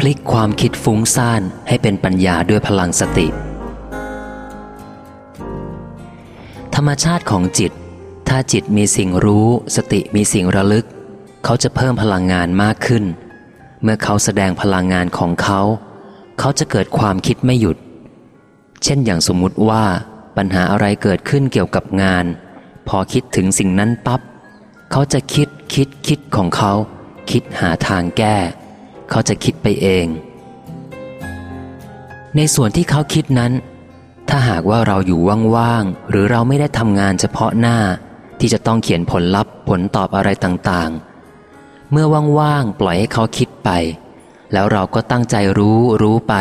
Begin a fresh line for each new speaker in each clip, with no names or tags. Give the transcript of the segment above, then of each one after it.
พลิกความคิดฟุ้งซ่านให้เป็นปัญญาด้วยพลังสติ ธรรมชาติของจิต ถ้าจิตมีสิ่งรู้ สติมีสิ่งระลึก เขาจะเพิ่มพลังงานมากขึ้น เมื่อเขาแสดงพลังงานของเขา เขาจะเกิดความคิดไม่หยุด เช่นอย่างสมมุติว่าปัญหาอะไรเกิดขึ้นเกี่ยวกับงาน พอคิดถึงสิ่งนั้นปับ๊บเขาจะคิดคิดคิดของเขา คิดหาทางแก้ เขาจะคิดไปเอง ในส่วนที่เขาคิดนั้น ถ้าหากว่าเราอยู่ว่างๆหรือเราไม่ได้ทำงานเฉพาะหน้า ที่จะต้องเขียนผลลัพธ์ผลตอบอะไรต่างๆ เมื่อว่างๆปล่อยให้เขาคิดไป แล้วเราก็ตั้งใจรู้รู้ไป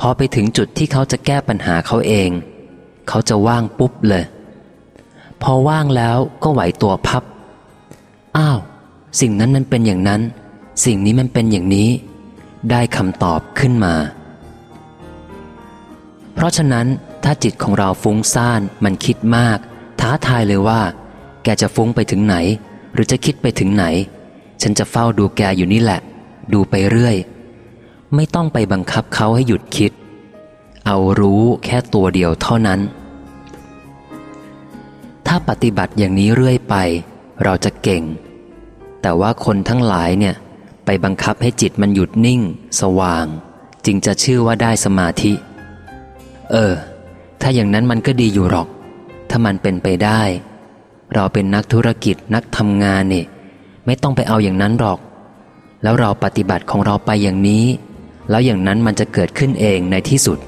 พอไปถึงจุดที่เขาจะแก้ปัญหาเขาเอง เขาจะว่างปุ๊บเลย พอว่างแล้วก็ไหวตัวพับ อ้าว สิ่งนั้นมันเป็นอย่างนั้น สิ่งนี้มันเป็นอย่างนี้ ได้คำตอบขึ้นมา เพราะฉะนั้นถ้าจิตของเราฟุ้งซ่านมันคิดมาก ท้าทายเลยว่า แกจะฟุ้งไปถึงไหน หรือจะคิดไปถึงไหน ฉันจะเฝ้าดูแกอยู่นี่แหละ ดูไปเรื่อย ไม่ต้องไปบังคับเขาให้หยุดคิด เอารู้แค่ตัวเดียวเท่านั้น ถ้าปฏิบัติอย่างนี้เรื่อยไป เราจะเก่ง แต่ว่าคนทั้งหลายเนี่ย ไปบังคับให้จิตมันหยุดนิ่ง สว่าง จึงจะชื่อว่าได้สมาธิ เออ ถ้าอย่างนั้นมันก็ดีอยู่หรอก ถ้ามันเป็นไปได้ เราเป็นนักธุรกิจนักทำงานนี่ ไม่ต้องไปเอาอย่างนั้นหรอก แล้วเราปฏิบัติของเราไปอย่างนี้ แล้วอย่างนั้นมันจะเกิดขึ้นเองในที่สุด